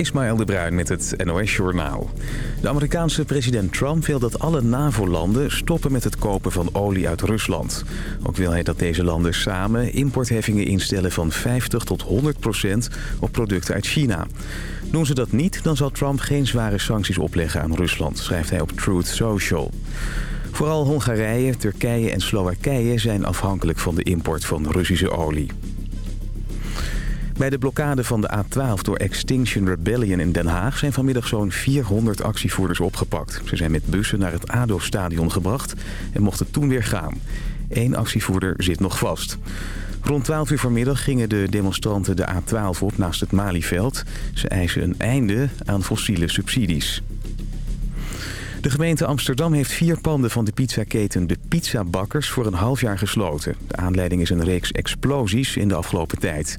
Ismaël de Bruin met het NOS Journaal. De Amerikaanse president Trump wil dat alle NAVO-landen stoppen met het kopen van olie uit Rusland. Ook wil hij dat deze landen samen importheffingen instellen van 50 tot 100 procent op producten uit China. Doen ze dat niet, dan zal Trump geen zware sancties opleggen aan Rusland, schrijft hij op Truth Social. Vooral Hongarije, Turkije en Slowakije zijn afhankelijk van de import van Russische olie. Bij de blokkade van de A12 door Extinction Rebellion in Den Haag... zijn vanmiddag zo'n 400 actievoerders opgepakt. Ze zijn met bussen naar het ADO-stadion gebracht en mochten toen weer gaan. Eén actievoerder zit nog vast. Rond 12 uur vanmiddag gingen de demonstranten de A12 op naast het Malieveld. Ze eisen een einde aan fossiele subsidies. De gemeente Amsterdam heeft vier panden van de pizzaketen De Pizzabakkers voor een half jaar gesloten. De aanleiding is een reeks explosies in de afgelopen tijd.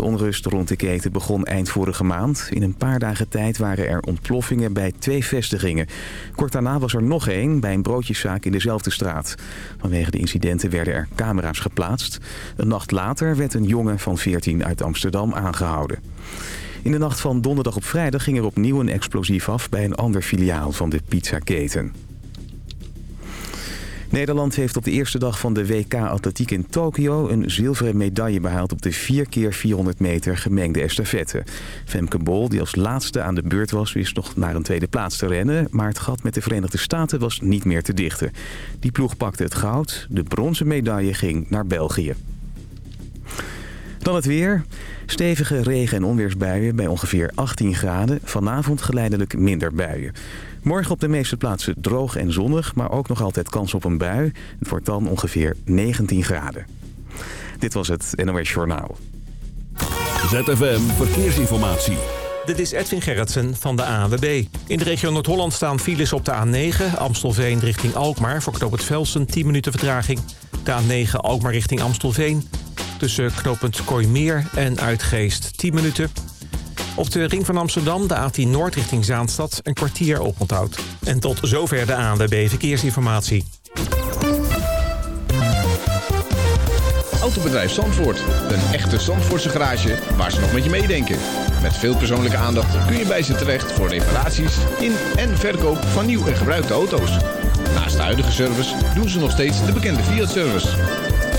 De onrust rond de keten begon eind vorige maand. In een paar dagen tijd waren er ontploffingen bij twee vestigingen. Kort daarna was er nog één bij een broodjeszaak in dezelfde straat. Vanwege de incidenten werden er camera's geplaatst. Een nacht later werd een jongen van 14 uit Amsterdam aangehouden. In de nacht van donderdag op vrijdag ging er opnieuw een explosief af... bij een ander filiaal van de pizzaketen. Nederland heeft op de eerste dag van de WK Atletiek in Tokio... een zilveren medaille behaald op de 4 keer 400 meter gemengde estafette. Femke Bol, die als laatste aan de beurt was, wist nog naar een tweede plaats te rennen... maar het gat met de Verenigde Staten was niet meer te dichten. Die ploeg pakte het goud, de bronzen medaille ging naar België. Dan het weer. Stevige regen- en onweersbuien bij ongeveer 18 graden. Vanavond geleidelijk minder buien. Morgen op de meeste plaatsen droog en zonnig, maar ook nog altijd kans op een bui. Het wordt dan ongeveer 19 graden. Dit was het NOS Journaal. ZFM Verkeersinformatie. Dit is Edwin Gerritsen van de ANWB. In de regio Noord-Holland staan files op de A9, Amstelveen richting Alkmaar... voor knooppunt Velsen, 10 minuten vertraging. De A9 Alkmaar richting Amstelveen. Tussen knooppunt Kooimeer en Uitgeest, 10 minuten. Op de ring van Amsterdam, de A10 Noord richting Zaanstad, een kwartier oponthoud. En tot zover de ANWB Verkeersinformatie. Autobedrijf Zandvoort. Een echte Zandvoortse garage waar ze nog met je meedenken. Met veel persoonlijke aandacht kun je bij ze terecht voor reparaties in en verkoop van nieuw en gebruikte auto's. Naast de huidige service doen ze nog steeds de bekende Fiat-service.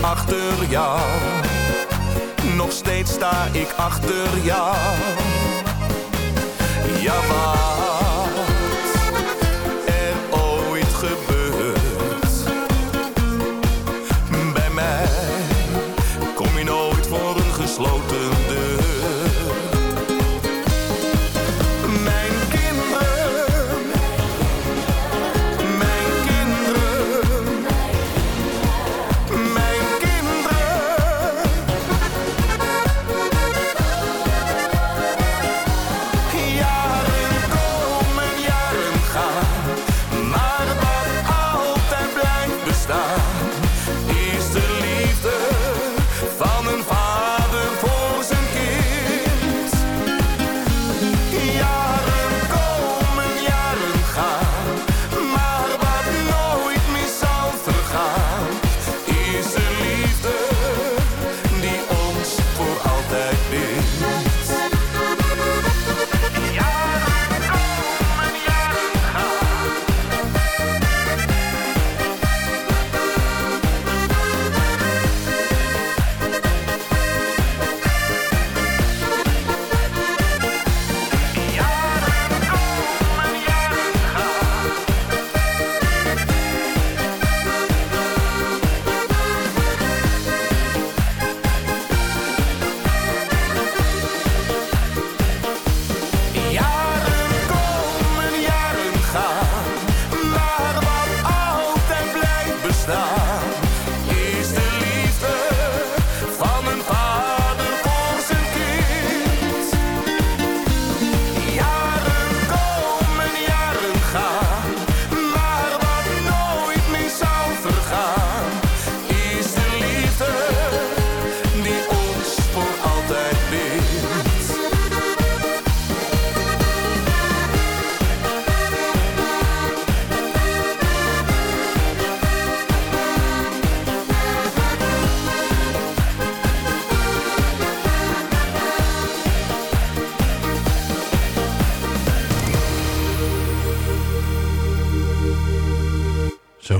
Achter jou. Nog steeds sta ik achter jou. Ja, wat er ooit gebeurt bij mij, kom je nooit voor een gesloten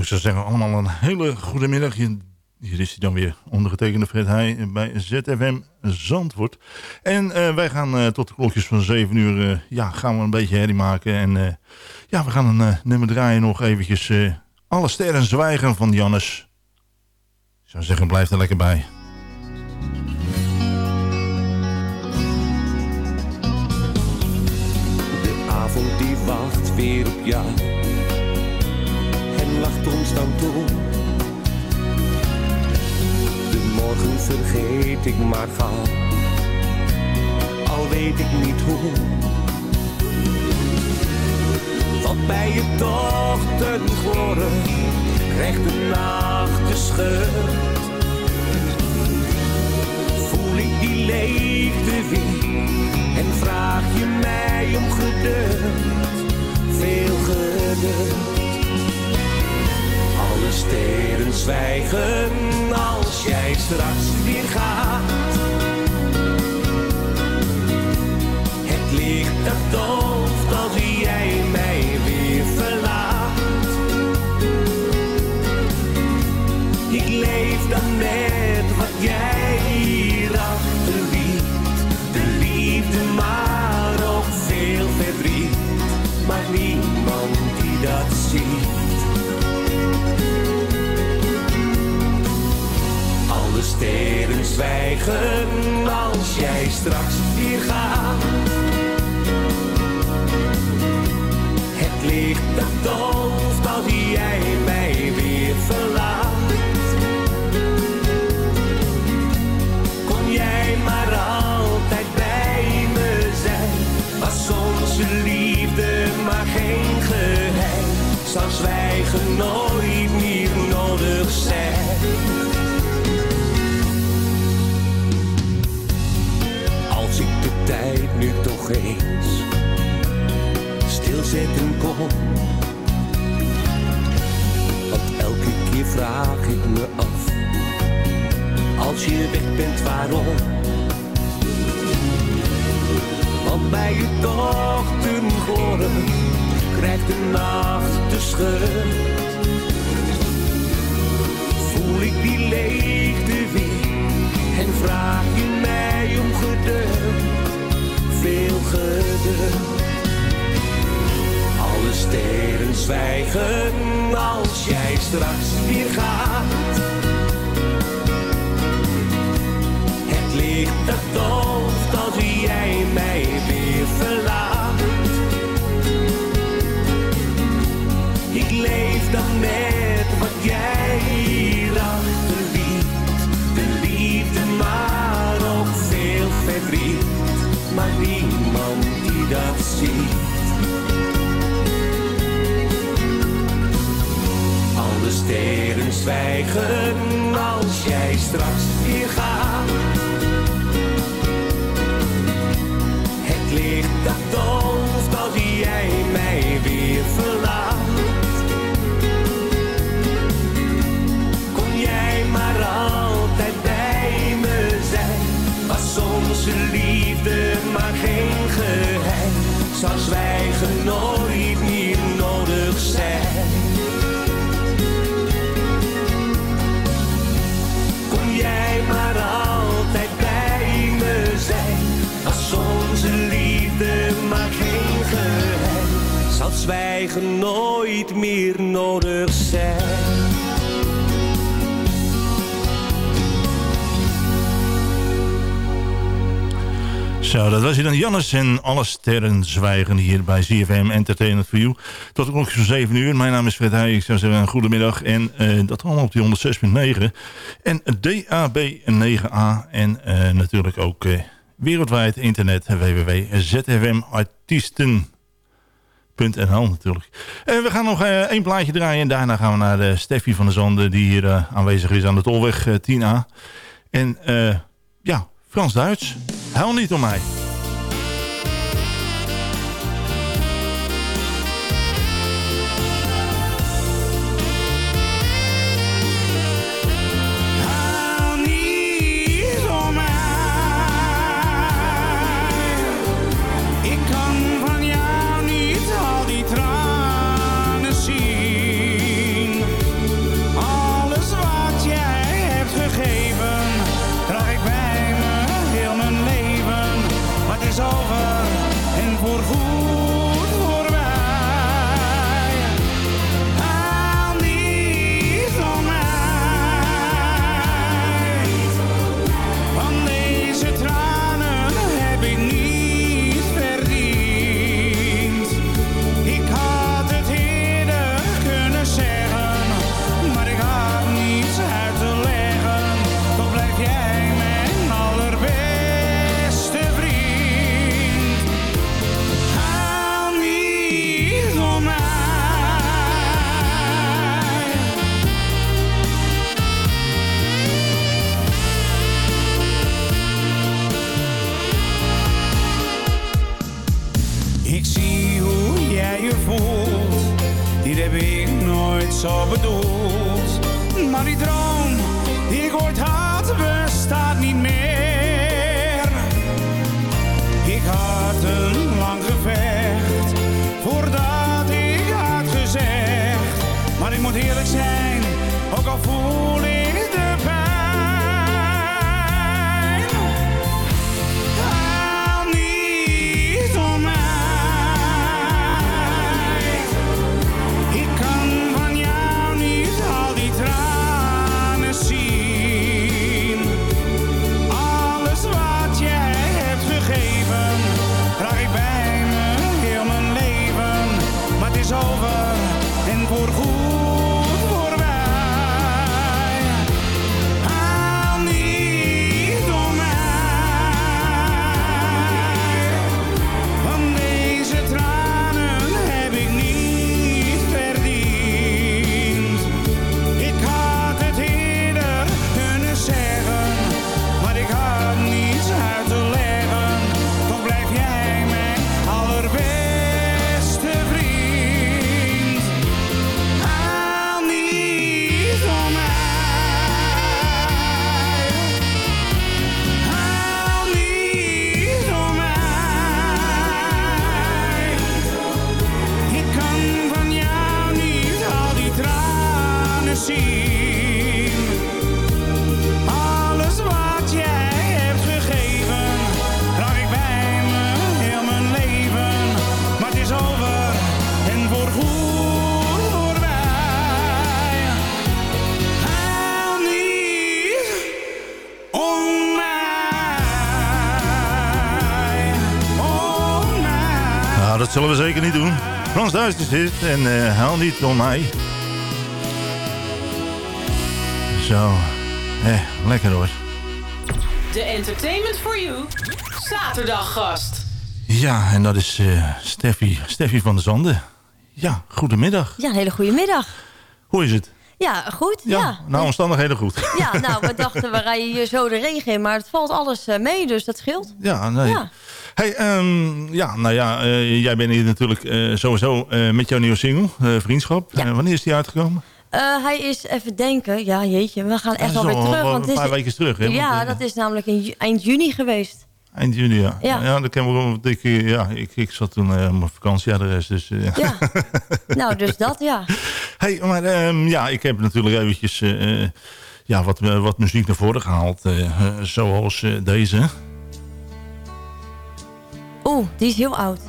zou zeggen, allemaal een hele goede middag. Hier, is hij dan weer, ondergetekende Fred Heij bij ZFM Zandvoort. En uh, wij gaan uh, tot de klokjes van 7 uur, uh, ja, gaan we een beetje herrie maken. En ja, we gaan een nummer draaien nog eventjes. Alle sterren zwijgen van Jannes. Ik zou zeggen, blijf er lekker bij. De avond die wacht weer op jou lacht ons dan toe. De morgen vergeet ik maar gauw, al weet ik niet hoe. Wat bij je toch ten gloren, krijgt de nacht de scheur. Voel ik die leegte weer en vraag je mij om geduld, veel geduld alle steden zwijgen als jij straks weer gaat. Het licht dat dooft als zwijgen als jij straks weer gaat. Het licht dat dooft als jij mij weer verlaat. Kon jij maar altijd bij me zijn, was onze liefde maar geen geheim. Zou zwijgen nooit meer nodig zijn. Toch eens stilzetten kon. Want elke keer vraag ik me af, als je weg bent waarom? Want bij je dochter gloren krijgt de nacht de scheur. Voel ik die leegte weer en vraag je mij om geduld veel. Alle sterren zwijgen als jij straks weer gaat. Het licht dat dooft als jij mij zwijgen als jij straks weer gaat. Het licht dat dooft als jij mij weer verlaat. Nooit meer nodig zijn. Zo, dat was hier dan Jannes en alle sterren zwijgen hier bij ZFM Entertainment for You. Tot de klokje van 7 uur. Mijn naam is Fred Heij. Ik zou zeggen goedemiddag. En uh, dat allemaal op die 106.9. En DAB 9A. En uh, natuurlijk ook uh, wereldwijd internet www.zfmartiesten.nl natuurlijk. En we gaan nog één plaatje draaien. En daarna gaan we naar de Steffi van der Zanden. Die hier aanwezig is aan de Tolweg 10A. En ja, Frans-Duits. Huil niet om mij. Frans is dit en eh huil niet om mij. Zo, eh, lekker hoor. De Entertainment for You zaterdaggast. Ja, en dat is eh Steffi, Steffi van der Zanden. Ja, goedemiddag. Ja, een hele goede middag. Hoe is het? Ja, goed. Ja, Ja, nou omstandigheden goed. ja. nou, we dachten we rijden hier zo de regen in, maar het valt alles eh, mee, dus dat scheelt. Ja, nee. Ja. Hey, ehm, ja, nou ja, eh, jij bent hier natuurlijk eh, sowieso eh, met jouw nieuwe single, Vriendschap. Ja. Wanneer is die uitgekomen? Hij is, even denken, ja jeetje, we gaan echt wel weer terug. Want een paar is, weken terug. Hè? ja, Want, dat is namelijk in eind juni geweest. Eind juni, ja. Ja. Ja, dat ken ik ja, ik, ik zat toen op mijn vakantieadres. Dus, eh. Ja, nou dus dat, ja. Hey, maar ehm, ja, ik heb natuurlijk eventjes ja, wat, wat muziek naar voren gehaald. eh, eh, zoals deze. Oeh, die is heel oud.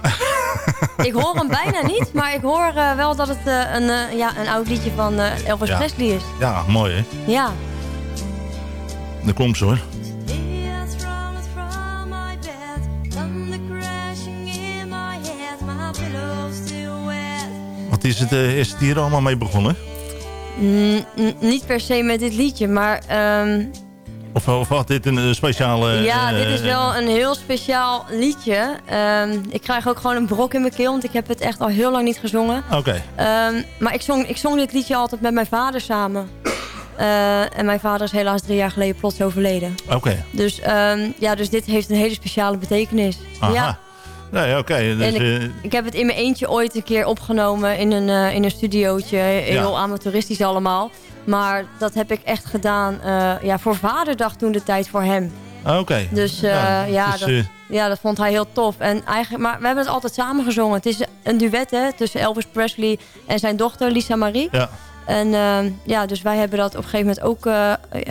ik hoor hem bijna niet, maar ik hoor eh, wel dat het eh, een, eh, ja, een oud liedje van eh, Elvis Ja. Presley is. Ja, mooi hè. Ja. Daar komt ze hoor. Wat is het, is het hier allemaal mee begonnen? Mm, mm, niet per se met dit liedje, maar ehm, Of, of had dit een eh, speciale... ja, eh, dit is wel een heel speciaal liedje. Ehm, ik krijg ook gewoon een brok in mijn keel, want ik heb het echt al heel lang niet gezongen. Oké, Ehm, maar ik zong, ik zong dit liedje altijd met mijn vader samen. Eh, en mijn vader is helaas drie jaar geleden plots overleden. oké. Dus, ehm, ja, dus dit heeft een hele speciale betekenis. Aha. Ja. Nee, oké. dus, ik, eh, ik heb het in mijn eentje ooit een keer opgenomen in een, eh, in een studiootje. Heel amateuristisch allemaal. Maar dat heb ik echt gedaan eh, ja, voor vaderdag toen de tijd voor hem. Oké. Dus eh, Ja, ja, dus, dat, eh, ja, dat vond hij heel tof. En eigenlijk, maar we hebben het altijd samen gezongen. Het is een duet hè, tussen Elvis Presley en zijn dochter Lisa Marie. Ja. En eh, ja, dus wij hebben dat op een gegeven moment ook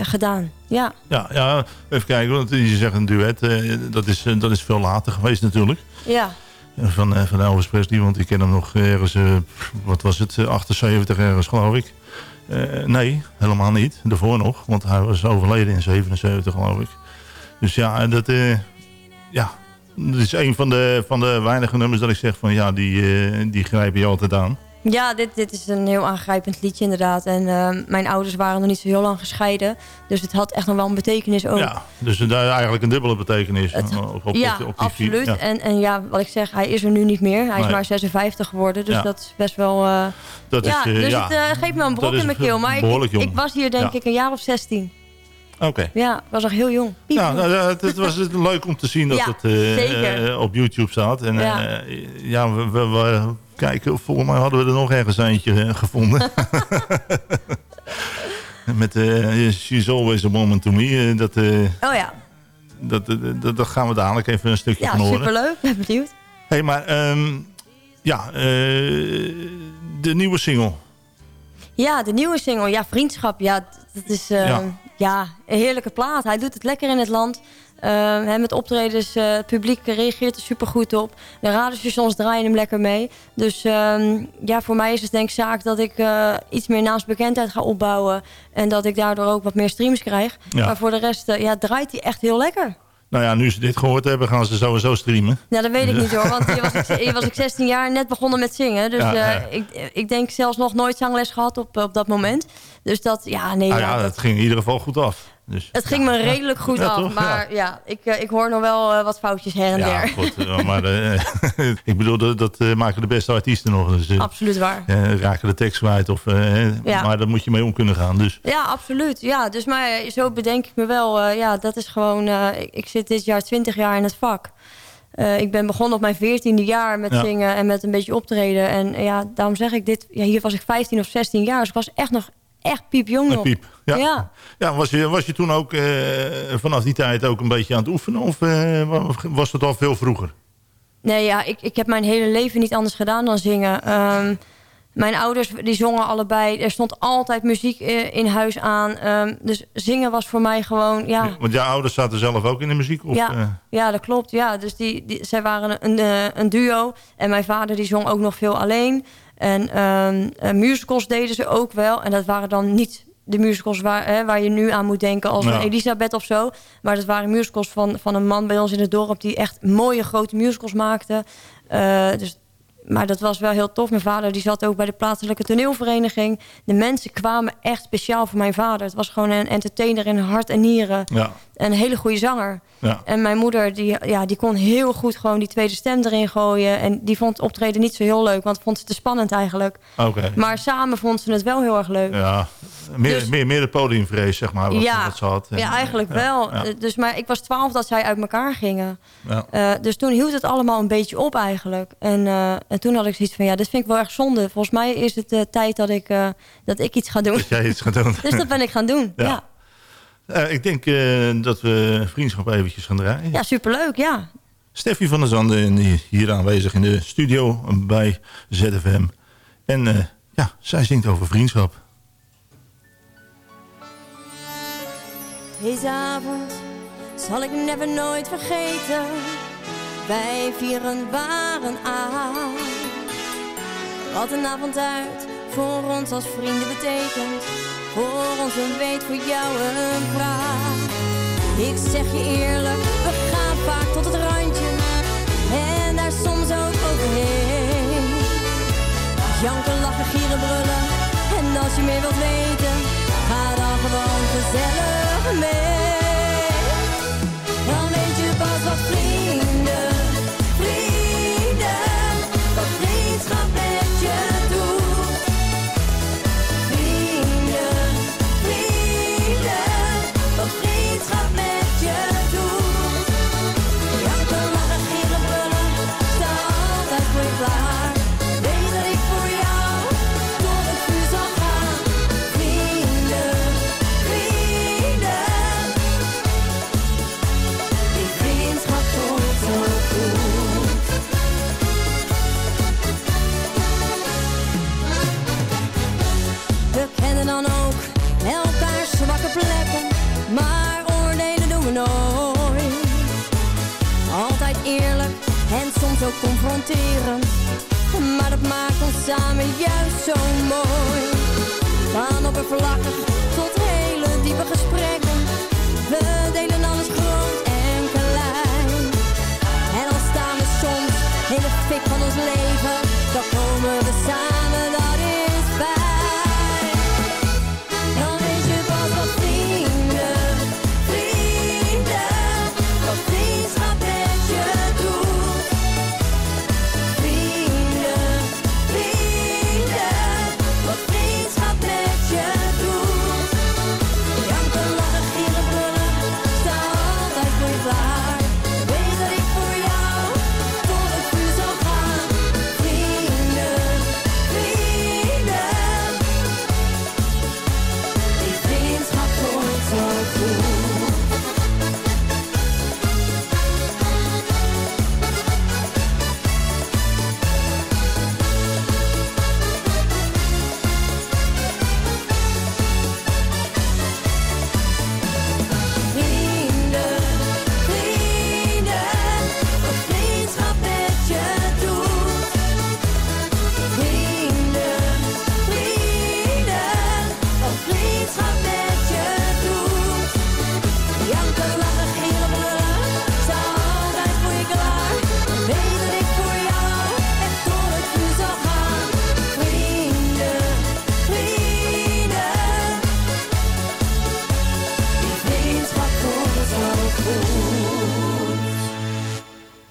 gedaan. Ja, Ja, ja, even kijken. Want je zegt een duet. dat, is, dat is veel later geweest natuurlijk. ja. Van, van Elvis Presley. Want ik ken hem nog ergens... wat was het? eh, 78 ergens geloof ik. Eh, nee, helemaal niet. Daarvoor nog. Want hij was overleden in 77 geloof ik. Dus ja, dat... eh, ja, dat is een van de, van de weinige nummers dat ik zeg van... Ja, die, eh, die grijpen je altijd aan. Ja, dit, dit is een heel aangrijpend liedje inderdaad. En eh, mijn ouders waren nog niet zo heel lang gescheiden. Dus het had echt nog wel een betekenis ook. Ja, dus daar eigenlijk een dubbele betekenis. Het- op, op, op, ja, op die absoluut. Ja. En, en ja, wat ik zeg, hij is er nu niet meer. Hij is maar 56 geworden. Dus Ja. dat is best wel... eh, Dat ja, is, eh, dus ja. het eh, geeft me een brok in mijn keel. Maar ik, ik, was hier denk ik een jaar of 16. Oké. Ja, ik was nog heel jong. Piep. Ja, nou, het, het was het leuk om te zien dat het eh, eh, op YouTube staat. En Ja. ja, ja we, we, we, kijken. Volgens mij hadden we er nog ergens eentje eh, gevonden. Met uh, She's Always a Woman to Me. dat, oh ja. Dat, dat, dat, gaan we dadelijk even een stukje ja, van horen. Ja, superleuk. Ben benieuwd. Hé, hey, maar um, ja, de nieuwe single. Ja, de nieuwe single. Ja, Vriendschap. Ja, dat is ja. ja. een heerlijke plaat. Hij doet het lekker in het land. Uh, met optredens, uh, het publiek reageert er super goed op. De radiostations draaien hem lekker mee. Dus uh, ja, voor mij is het denk ik zaak dat ik uh, iets meer naamsbekendheid ga opbouwen. En dat ik daardoor ook wat meer streams krijg. Ja. Maar voor de rest ja, draait hij echt heel lekker. Nou ja, nu ze dit gehoord hebben, gaan ze sowieso streamen. Ja, dat weet ik niet hoor. Want hier was ik, hier was ik 16 jaar net begonnen met zingen. Dus ja, ja. Ik, ik denk zelfs nog nooit zangles gehad op, op dat moment. Dus dat, ja, nee. Nou ja, dat... dat ging in ieder geval goed af. Dus, het ging me redelijk goed af, maar ja, ik, uh, ik hoor nog wel uh, wat foutjes her en der. Goed, uh, maar ik bedoel, dat, dat maken de beste artiesten nog. Dus, absoluut waar. raken de tekst kwijt, of, ja. maar daar moet je mee om kunnen gaan. Dus. Ja, absoluut. Ja, dus maar zo bedenk ik me wel, ja, dat is gewoon, ik, ik, zit dit jaar 20 jaar in het vak. ik ben begonnen op mijn 14e jaar met zingen en met een beetje optreden. En ja, daarom zeg ik dit, ja, hier was ik 15 of 16 jaar, dus ik was echt nog echt piepjong nog. Piep, ja. ja. ja. was, je, was je toen ook uh, vanaf die tijd ook een beetje aan het oefenen? Of uh, was het al veel vroeger? Nee, ja, ik, ik heb mijn hele leven niet anders gedaan dan zingen. Um, mijn ouders die zongen allebei. Er stond altijd muziek in huis aan. Um, dus zingen was voor mij gewoon... Ja. Want jouw ouders zaten zelf ook in de muziek? Of, ja, uh... ja, dat klopt. Ja, dus die, die, zij waren een, een, een duo. En mijn vader die zong ook nog veel alleen. En um, musicals deden ze ook wel. En dat waren dan niet de musicals waar, hè, waar je nu aan moet denken als ja. Elisabeth of zo. Maar dat waren musicals van, van een man bij ons in het dorp... die echt mooie grote musicals maakte. Uh, dus maar dat was wel heel tof. Mijn vader die zat ook bij de plaatselijke toneelvereniging. De mensen kwamen echt speciaal voor mijn vader. Het was gewoon een entertainer in hart en nieren. Ja. Een hele goede zanger. Ja. En mijn moeder die, ja, die kon heel goed gewoon die tweede stem erin gooien. En die vond optreden niet zo heel leuk. Want vond ze te spannend eigenlijk. Okay. Maar samen vond ze het wel heel erg leuk. Ja, meer, dus, meer, meer de podiumvrees zeg maar. Wat, ja, wat ze had. ja, eigenlijk wel. Ja. Dus, maar ik was twaalf dat zij uit elkaar gingen. Ja. Uh, dus toen hield het allemaal een beetje op eigenlijk. En, uh, en toen had ik zoiets van, ja, dit vind ik wel erg zonde. Volgens mij is het uh, tijd dat ik, dat ik iets ga doen. Dat jij iets gaat doen. dus dat ben ik gaan doen, ja. Ja. ik denk dat we vriendschap eventjes gaan draaien. Ja, superleuk, ja. Steffi van der Zanden hier aanwezig in de studio bij ZFM. En ja, zij zingt over vriendschap. Deze avond zal ik never nooit vergeten. Wij vieren waren aan. Wat een avond uit voor ons als vrienden betekent. Voor ons een weet, voor jou een vraag. Ik zeg je eerlijk, we gaan vaak tot het randje. En daar soms ook overheen. Janken, lachen, gieren, brullen. En als je meer wilt weten,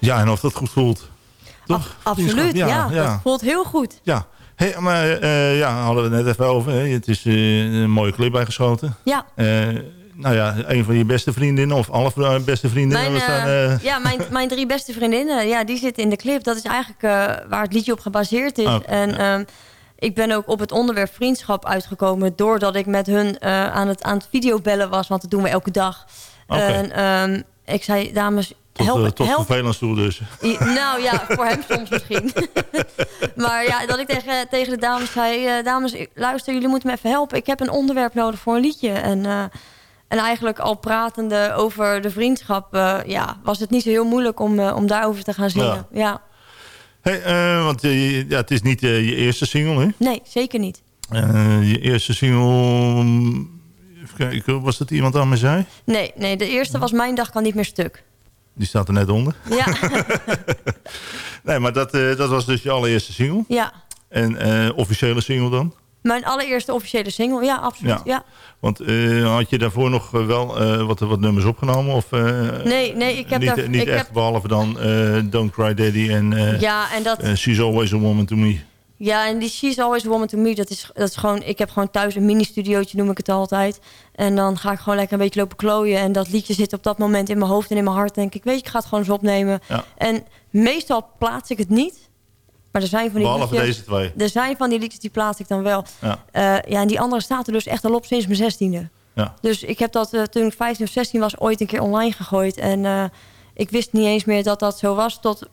Ja, en of dat goed voelt. Toch? Absoluut, ja, Ja, ja. Dat voelt heel goed. Ja, hey, maar eh, ja, hadden we het net even over. Hè? Het is eh, een mooie clip bijgeschoten. Ja. Eh, nou ja, een van je beste vriendinnen of alle beste vriendinnen. Mijn, staan, ja, mijn, mijn drie beste vriendinnen, ja, die zitten in de clip. Dat is eigenlijk waar het liedje op gebaseerd is. Oké, en ehm, ik ben ook op het onderwerp vriendschap uitgekomen... doordat ik met hun aan, het, aan het videobellen was. Want dat doen we elke dag. Oké. En ehm, ik zei, dames, tot help, eh, tot help vervelend toe dus. Nou ja, voor hem soms misschien. maar ja, dat ik tegen, tegen de dames zei... eh, dames, luister, jullie moeten me even helpen. Ik heb een onderwerp nodig voor een liedje. En, eh, en eigenlijk al pratende over de vriendschap... ja, was het niet zo heel moeilijk om, om daarover te gaan zingen. Ja. Ja. Hey, want ja, het is niet je eerste single, hè? Nee, zeker niet. Je eerste single... mm, Even kijken, was dat iemand aan me zei? Nee, nee, de eerste was Mijn dag kan niet meer stuk. Die staat er net onder. Ja, Nee, maar dat, eh, dat was dus je allereerste single. ja. En eh, officiële single dan? Mijn allereerste officiële single. Ja, absoluut. Ja. Ja. Want eh, had je daarvoor nog wel wat, wat nummers opgenomen? Of, Nee, nee, ik heb niet, daar- niet ik echt, heb- behalve dan Don't Cry Daddy en Ja, en dat... She's Always a Woman to Me. Ja, en die She's Always Woman to Me, dat is, dat is gewoon... Ik heb gewoon thuis een mini-studiootje, noem ik het altijd. En dan ga ik gewoon lekker een beetje lopen klooien. En dat liedje zit op dat moment in mijn hoofd en in mijn hart. denk ik, weet je, ik ga het gewoon eens opnemen. Ja. En meestal plaats ik het niet. Maar er zijn van die Behalve liedjes... deze twee. Er zijn van die liedjes, die plaats ik dan wel. Ja. Eh, ja, en die andere staat er dus echt al op sinds mijn zestiende. Ja. Dus ik heb dat eh, toen ik 15 of 16 was ooit een keer online gegooid. En eh, ik wist niet eens meer dat dat zo was tot...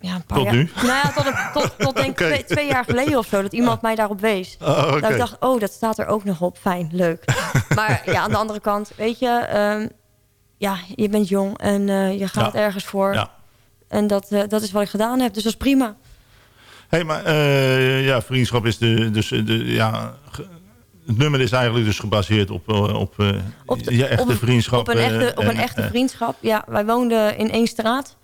Ja, een paar Tot jaar, nu? Nou ja, tot, een- tot, tot denk twee, twee jaar geleden of zo. Dat iemand mij daarop wees. Oh, oké. Dat ik dacht, oh, dat staat er ook nog op. Fijn, leuk. maar ja, aan de andere kant, weet je... ehm, ja, je bent jong en eh, je gaat Ja. ergens voor. Ja. En dat, eh, dat is wat ik gedaan heb. Dus dat is prima. Hey, maar eh, ja, vriendschap is de, dus de, ja, het nummer is eigenlijk dus gebaseerd op, op, Op de- je echte op vriendschap. Op een echte, op een en, echte vriendschap. Ja, wij woonden in één straat.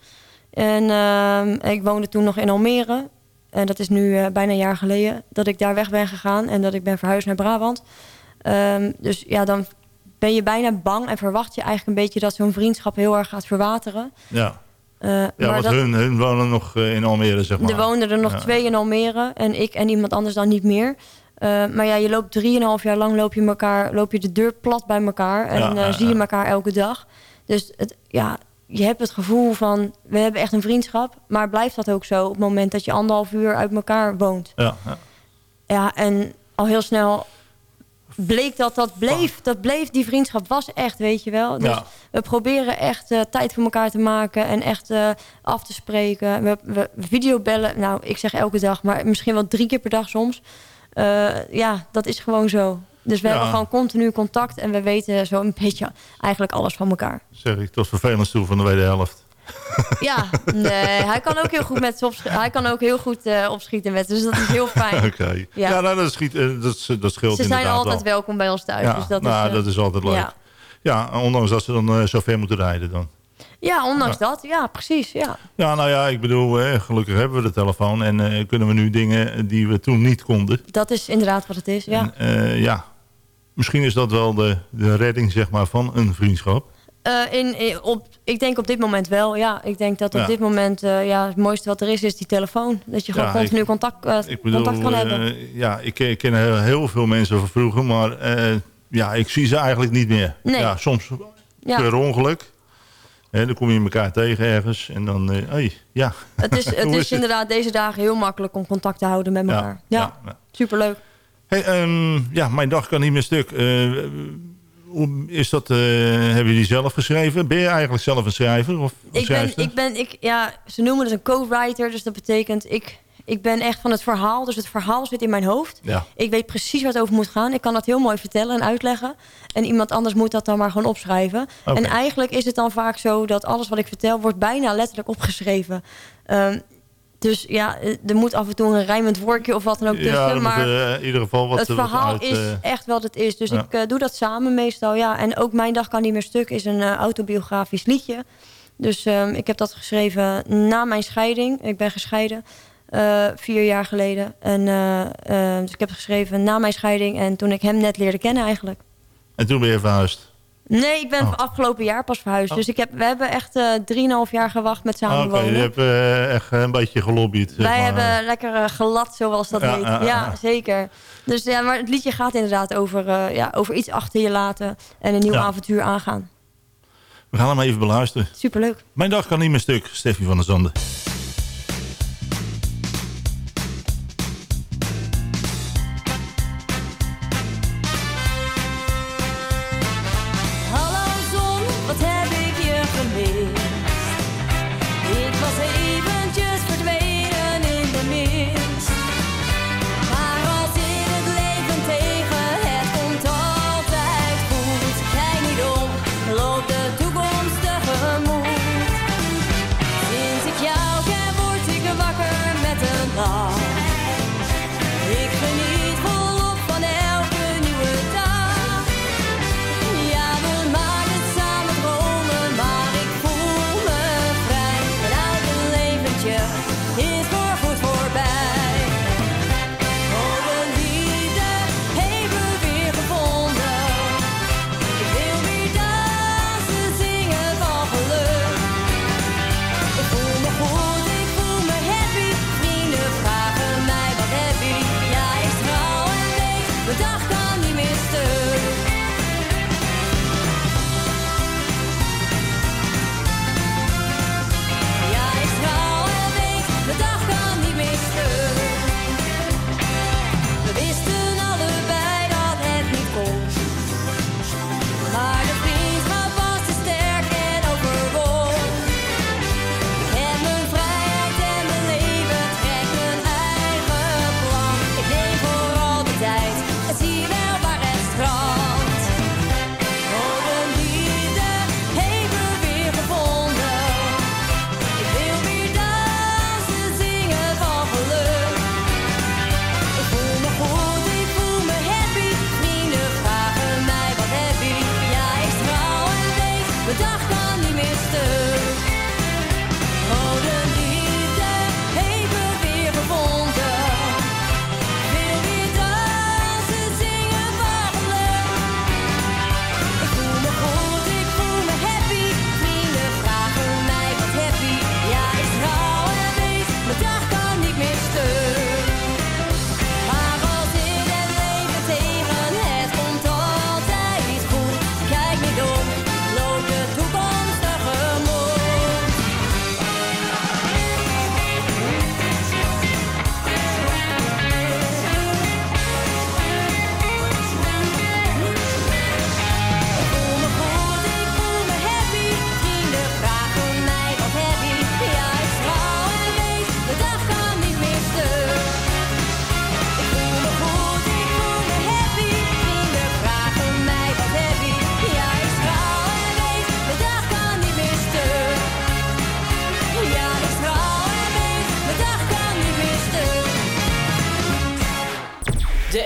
En ehm, ik woonde toen nog in Almere. En dat is nu eh, bijna een jaar geleden dat ik daar weg ben gegaan. En dat ik ben verhuisd naar Brabant. Ehm, dus ja, dan ben je bijna bang en verwacht je eigenlijk een beetje... dat zo'n vriendschap heel erg gaat verwateren. ja, Eh, ja maar want dat, hun, hun wonen nog eh, in Almere, zeg maar. er woonden er nog Ja. twee in Almere. En ik en iemand anders dan niet meer. Maar ja, je loopt drieënhalf jaar lang loop je, elkaar, loop je de deur plat bij elkaar. En Ja, zie je elkaar elke dag. Dus het, ja, je hebt het gevoel van... we hebben echt een vriendschap. Maar blijft dat ook zo op het moment dat je anderhalf uur uit elkaar woont? Ja, ja. Ja, en al heel snel bleek dat dat bleef. Dat bleef, die vriendschap was echt, weet je wel. Dus Ja. we proberen echt eh, tijd voor elkaar te maken en echt eh, af te spreken. We, we videobellen, nou, ik zeg elke dag, maar misschien wel drie keer per dag soms. Eh, ja, dat is gewoon zo. Dus we Ja. hebben gewoon continu contact en we weten zo een beetje eigenlijk alles van elkaar. Zeg ik, tot vervelend toe van de tweede helft. Ja, nee, hij kan ook heel goed met hij kan ook heel goed eh, opschieten met, dus dat is heel fijn. Oké. Ja. Ja, nou, dat, schiet, eh, dat, dat scheelt Ze zijn altijd wel. welkom bij ons thuis. Ja, dus dat, nou, is, eh, dat is altijd leuk. Ja. Ja. ondanks dat ze dan zo ver moeten rijden dan. Ja, ondanks dat. Ja, precies. Ja. Ja, nou ja, ik bedoel, gelukkig hebben we de telefoon en kunnen we nu dingen die we toen niet konden. Dat is inderdaad wat het is. Ja. En, ja, misschien is dat wel de, de redding zeg maar, van een vriendschap. Eh, in, in- op, ik denk op dit moment wel. Ja, ik denk dat op Ja. dit moment eh, ja, het mooiste wat er is, is die telefoon. Dat je gewoon Ja, continu ik- contact, eh, Ik bedoel, contact kan hebben. ja, ik, ken- ik ken heel, heel veel mensen van vroeger, maar ja, ik zie ze eigenlijk niet meer. Nee. Ja, soms per ongeluk. Dan kom je elkaar tegen ergens en dan, hey, ja. Het is, het is het? inderdaad deze dagen heel makkelijk om contact te houden met elkaar. Ja, ja, ja. superleuk. Hey, ehm, ja, mijn dag kan niet meer stuk. Hoe is dat, eh, hebben jullie zelf geschreven? Ben je eigenlijk zelf een schrijver? Of Ik ben, ik ben, ik, ja, ze noemen het een co-writer, dus dat betekent ik, ik ben echt van het verhaal. Dus het verhaal zit in mijn hoofd. Ja. Ik weet precies waar het over moet gaan. Ik kan dat heel mooi vertellen en uitleggen. En iemand anders moet dat dan maar gewoon opschrijven. En eigenlijk is het dan vaak zo dat alles wat ik vertel... wordt bijna letterlijk opgeschreven. Ehm, dus ja, eh, er moet af en toe een rijmend woordje of wat dan ook tussen. ja, maar eh, in ieder geval wat het wat verhaal uit, is eh, echt wat het is. Dus ja. ik doe dat samen meestal. Ja. En ook Mijn Dag Kan Niet Meer Stuk is een autobiografisch liedje. Dus ehm, ik heb dat geschreven na mijn scheiding. Ik ben gescheiden vier jaar geleden. En, eh, eh, dus ik heb het geschreven na mijn scheiding. En toen ik hem net leerde kennen eigenlijk. En toen ben je verhuisd. Nee, ik ben Oh. afgelopen jaar pas verhuisd. Dus ik heb, we hebben echt eh 3,5 jaar gewacht met Ah, Oké, samenwonen. je hebt eh, echt een beetje gelobbyd. Wij maar. hebben lekker eh, glad, zoals dat Ja, heet. ja, zeker. Dus ja, maar het liedje gaat inderdaad over, eh, ja, over iets achter je laten... en een nieuw Ja. avontuur aangaan. We gaan hem even beluisteren. Superleuk. Mijn dag kan niet meer stuk, Steffi van der Zanden.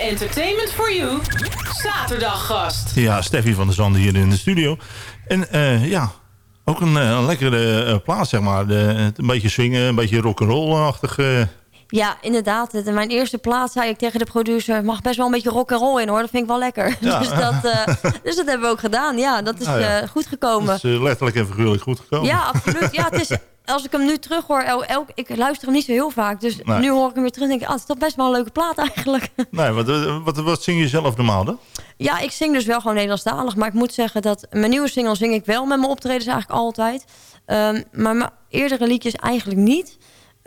Entertainment for You zaterdaggast. Ja, Steffi van der Zanden hier in de studio. En eh, ja, ook een, eh, een lekkere eh, plaats, zeg maar. De, een beetje swingen, een beetje rock'n'roll-achtig. eh. Ja, inderdaad. Het- mijn eerste plaats zei ik tegen de producer... mag best wel een beetje rock and roll in hoor. Dat vind ik wel lekker. Ja. Dus, dat, eh, dus dat hebben we ook gedaan. Ja, dat is Nou ja. eh, goed gekomen. Dat is letterlijk en figuurlijk goed gekomen. Ja, absoluut. Ja, het is, als ik hem nu terug hoor, el, elk- ik luister hem niet zo heel vaak. Dus Nee. nu hoor ik hem weer terug en denk ik, ah, het is toch best wel een leuke plaat eigenlijk. Nee, wat, wat, wat zing je zelf normaal dan? Ja, ik zing dus wel gewoon Nederlandstalig. Maar ik moet zeggen dat mijn nieuwe single zing ik wel met mijn optredens eigenlijk altijd. Ehm, maar mijn eerdere liedjes eigenlijk niet.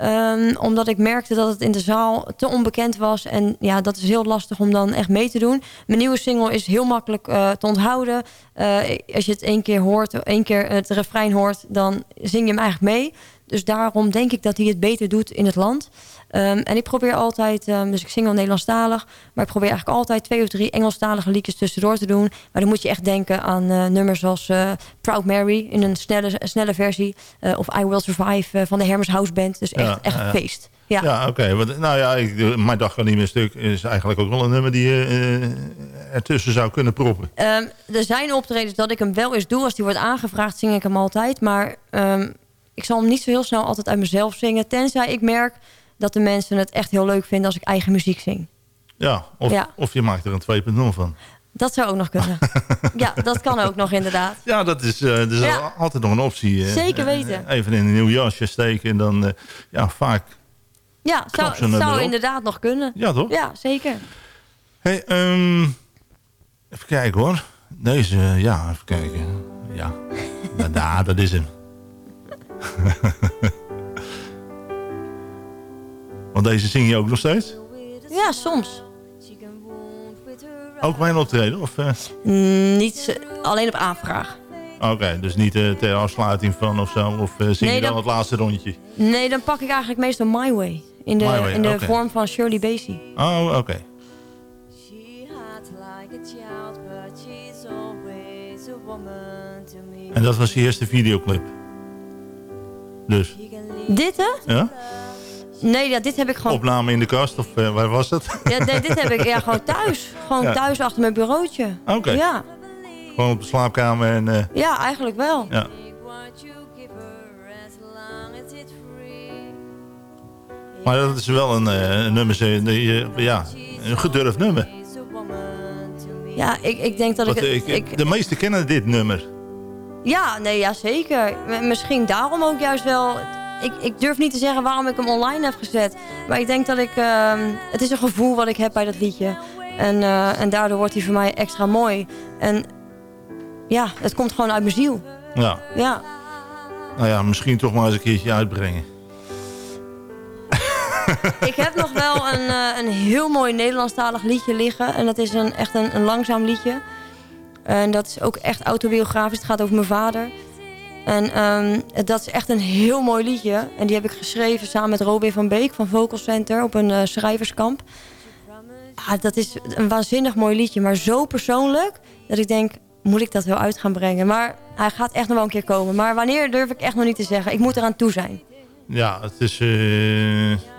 Ehm, omdat ik merkte dat het in de zaal te onbekend was. En ja, dat is heel lastig om dan echt mee te doen. Mijn nieuwe single is heel makkelijk eh, te onthouden. Eh, als je het één keer hoort, één keer het refrein hoort... dan zing je hem eigenlijk mee. Dus daarom denk ik dat hij het beter doet in het land. Ehm, en ik probeer altijd, ehm, dus ik zing al Nederlandstalig... maar ik probeer eigenlijk altijd twee of drie Engelstalige liedjes tussendoor te doen. Maar dan moet je echt denken aan eh, nummers zoals eh, Proud Mary... in een snelle, snelle versie. eh, of I Will Survive van de Hermers House Band. Dus echt, Ja, echt ja, feest. Ja. Ja, oké. want Nou ja, ik, mijn dag kan niet meer stuk. Is eigenlijk ook wel een nummer die je ertussen zou kunnen proppen. Ehm, er zijn optredens dat ik hem wel eens doe. Als die wordt aangevraagd, zing ik hem altijd. Maar ehm, ik zal hem niet zo heel snel altijd uit mezelf zingen. Tenzij ik merk dat de mensen het echt heel leuk vinden als ik eigen muziek zing. Ja, of, Ja. of je maakt er een 2.0 van. Dat zou ook nog kunnen. ja, dat kan ook nog inderdaad. Ja, dat is, eh, Ja. altijd nog een optie. eh. Zeker weten. Eh, even in een nieuw jasje steken en dan, ja, vaak... Ja, zou, zou inderdaad nog kunnen. Ja, toch? Ja, zeker. Hey, ehm, even kijken hoor. Deze, ja, even kijken. Ja, nou, dat is hem. Want deze zing je ook nog steeds? Ja, soms. Ook bij een optreden? Of, eh? Mm, niet, alleen op aanvraag. Oké, dus niet eh, ter afsluiting van of zo? Of eh, zing Nee, je dan dan- het laatste rondje? Nee, dan pak ik eigenlijk meestal My Way. In de, My Way, in de vorm van Shirley Bassey. Oh, oké. En dat was je eerste videoclip? Dus, Dit, hè? ja? Nee, ja, dit heb ik gewoon... Opname in de kast, of eh, waar was dat? Ja, nee, dit heb ik ja, gewoon thuis. Gewoon Ja. thuis achter mijn bureautje. Oké. Ja. Gewoon op de slaapkamer en... eh, ja, eigenlijk wel. ja. Maar dat is wel een, eh, een nummer, eh, ja, een gedurfd nummer. Ja, ik, ik denk dat ik, het- eh, ik, de meesten kennen dit nummer. Ja, nee, ja, zeker. M- Misschien daarom ook juist wel... Ik, ik durf niet te zeggen waarom ik hem online heb gezet. Maar ik denk dat ik... ehm, het is een gevoel wat ik heb bij dat liedje. En, eh, en daardoor wordt hij voor mij extra mooi. En ja, het komt gewoon uit mijn ziel. Ja. Ja. Nou ja, misschien toch maar eens een keertje uitbrengen. Ik heb nog wel een, eh, een heel mooi Nederlandstalig liedje liggen. En dat is een, echt een, een langzaam liedje. En dat is ook echt autobiografisch. Het gaat over mijn vader. En ehm, dat is echt een heel mooi liedje. En die heb ik geschreven samen met Robin van Beek van Vocal Center op een eh, schrijverskamp. Ah, dat is een waanzinnig mooi liedje, maar zo persoonlijk dat ik denk, moet ik dat wel uit gaan brengen? Maar hij gaat echt nog wel een keer komen. Maar wanneer durf ik echt nog niet te zeggen. Ik moet eraan toe zijn. Ja, het is... eh,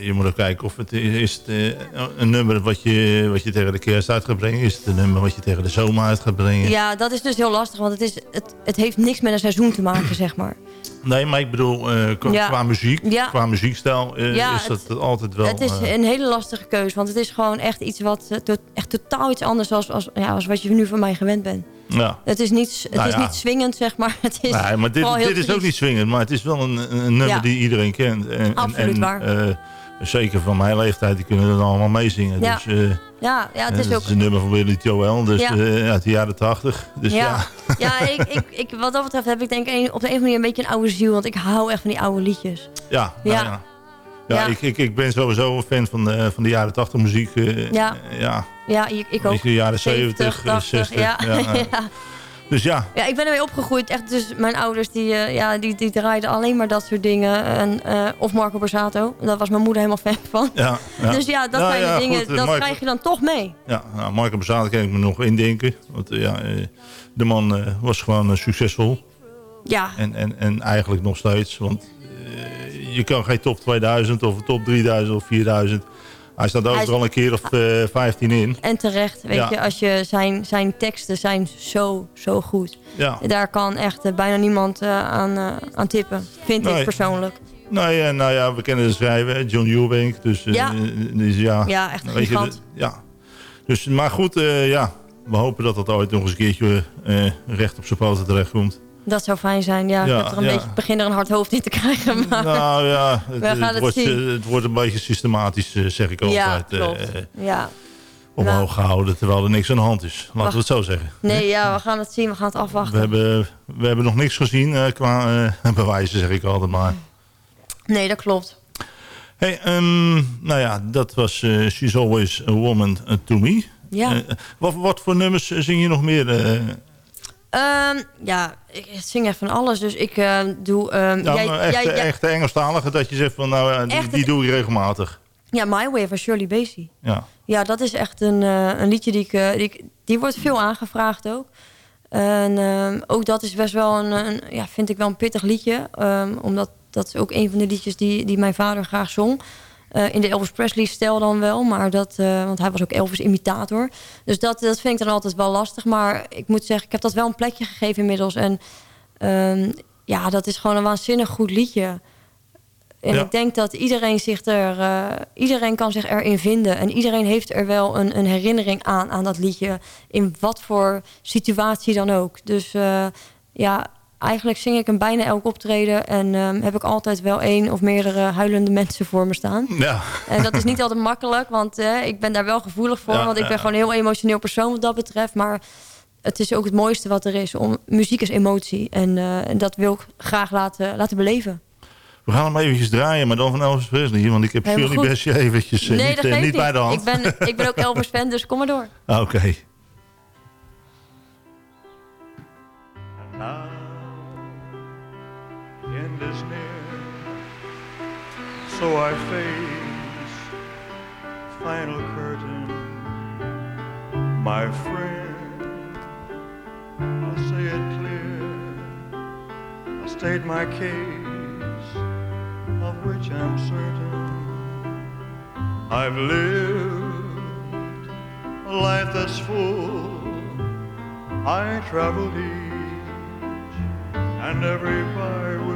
je moet ook kijken of het is het, eh, een nummer wat je, wat je tegen de kerst uit gaat brengen. Is het een nummer wat je tegen de zomer uit gaat brengen? Ja, dat is dus heel lastig, want het, is, het, het heeft niks met een seizoen te maken, zeg maar. Nee, maar ik bedoel, eh, qua, Ja. qua muziek, Ja. qua muziekstijl eh, Ja, is dat het- altijd wel... het is een hele lastige keuze, want het is gewoon echt iets wat to- echt totaal iets anders als, als, ja, als wat je nu van mij gewend bent. ja. Het is niet, het Nou is niet swingend, zeg maar. Het is Nee, maar dit, dit is ook niet swingend, maar het is wel een, een nummer die iedereen kent. En, Absoluut en, waar. Zeker van mijn leeftijd, die kunnen er allemaal meezingen. Ja. Dus, eh, Ja, ja, het eh, is dat ook... is een nummer van Willy Joel, dus Ja. eh, uit de jaren tachtig. Dus ja. ja, ja ik, ik, ik, wat dat betreft heb ik denk ik op de een of andere manier een beetje een oude ziel. Want ik hou echt van die oude liedjes. Ja, nou Ja. ja. Ik, ik, ik ben sowieso een fan van de, van de jaren 80 muziek. Ja. ja. Ja, ik, ik ook. de jaren 70, 70, 80, 60. ja. Dus ja, Ja, ik ben ermee opgegroeid. Echt, dus mijn ouders die, eh, ja, die, die draaiden alleen maar dat soort dingen. En, eh, of Marco Borsato. Daar was mijn moeder helemaal fan van. ja, ja. Dus ja, dat Ja, zijn de dingen, goed, eh, dat krijg je dan toch mee. Ja, nou, Marco Bazzato kan ik me nog indenken. Want ja, de man was gewoon succesvol. Ja, En, en, en eigenlijk nog steeds. Want je kan geen top 2000 of top 3000 of 4000. Hij staat overal een keer of eh 15 in. en terecht. Weet Ja. je, als je zijn, zijn teksten zijn zo, zo goed. Ja. Daar kan echt eh, bijna niemand eh, aan, aan tippen. Vind Nee. ik persoonlijk. Nou ja, nou ja, we kennen de schrijver, John Eubank. Dus, Ja. dus ja. Ja, echt een weet je, ja. Dus, maar goed, ja. We hopen dat dat ooit nog eens een keertje recht op zijn poten terechtkomt. Dat zou fijn zijn. Ja, Ja, ik er een ja. beetje, begin er een hard hoofd in te krijgen. Maar... Nou ja, het, We gaan het het wordt, zien. eh, het wordt een beetje systematisch, eh, zeg ik ja, altijd. eh, klopt. ja. omhoog gehouden, terwijl er niks aan de hand is. Laten we het zo zeggen. Nee, ja, we gaan het zien. We gaan het afwachten. We hebben, we hebben nog niks gezien qua bewijzen, zeg ik altijd maar. Nee, dat klopt. Hey, ehm, nou ja, dat was She's Always a Woman to Me. Ja. Wat, wat voor nummers zing je nog meer? Eh? Ehm, ja, ik zing echt van alles. Dus ik eh, doe... ehm, ja, jij- echte, jij- echte Engelstalige, dat je zegt van nou, ja, die, die doe je regelmatig. Ja, My Way van Shirley Bassey. Ja. Ja, dat is echt een, eh, een liedje die ik, eh, die ik... Die wordt veel aangevraagd ook. En ehm, ook dat is best wel een, een... Ja, vind ik wel een pittig liedje. Omdat dat is ook een van de liedjes die, die mijn vader graag zong. Eh, in de Elvis Presley-stijl dan wel. Maar dat, eh, want hij was ook Elvis-imitator. Dus dat, dat vind ik dan altijd wel lastig. Maar ik moet zeggen, ik heb dat wel een plekje gegeven inmiddels. En ehm, ja, dat is gewoon een waanzinnig goed liedje. En Ja. ik denk dat iedereen zich er, eh, iedereen kan zich erin vinden. En iedereen heeft er wel een, een herinnering aan, aan dat liedje. In wat voor situatie dan ook. Dus ja, eigenlijk zing ik hem bijna elk optreden. En ehm, heb ik altijd wel één of meerdere huilende mensen voor me staan. Ja. En dat is niet altijd makkelijk, want ik ben daar wel gevoelig voor. Ja, want ik ben gewoon een heel emotioneel persoon wat dat betreft. Maar het is ook het mooiste wat er is. Om, muziek is emotie. En, eh, dat wil ik graag laten, laten beleven. We gaan hem eventjes draaien, maar dan van Elvis Presley. Want ik heb Shirley goed. Besje eventjes eh, nee, niet, dat eh, geeft niet bij de hand. Ik ben, ik ben ook Elvis fan, dus kom maar door. Oké. Is near, so I face final curtain. My friend, I'll say it clear. I'll state my case, of which I'm certain. I've lived a life that's full. I traveled each and every byway,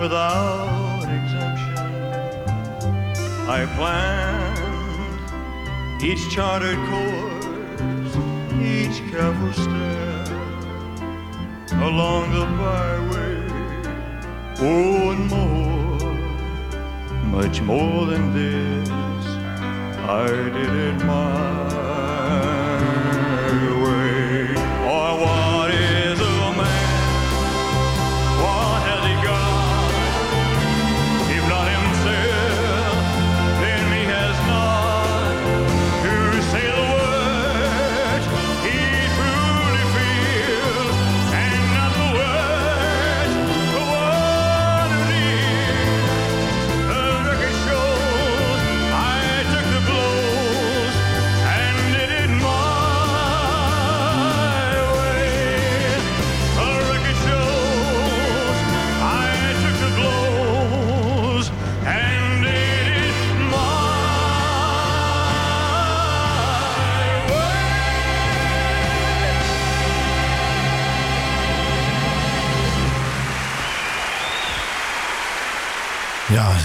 without exemption. I planned each charted course, each careful step along the byway. Oh, and more, much more than this. I did it my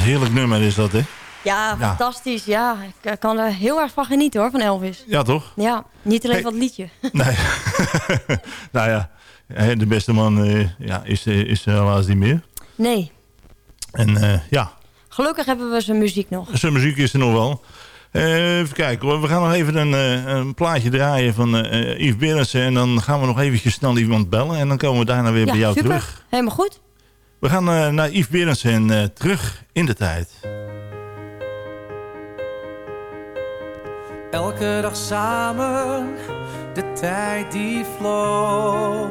heerlijk nummer is dat, hè? Ja, fantastisch. Ja, ik eh, kan er heel erg van genieten hoor, van Elvis. Ja, toch? Ja, niet alleen Hey. van het liedje. Nee. nou ja, de beste man eh, ja, is, eh, is helaas niet meer. Nee, En ja, gelukkig hebben we zijn muziek nog. zijn muziek is er nog wel. Even kijken hoor. We gaan nog even een, een plaatje draaien van Yves Berendsen. En dan gaan we nog eventjes snel iemand bellen. En dan komen we daarna weer bij jou super. terug. Helemaal goed. We gaan eh, naar Yves Berendsen eh, terug in de tijd. Elke dag samen, de tijd die vloog.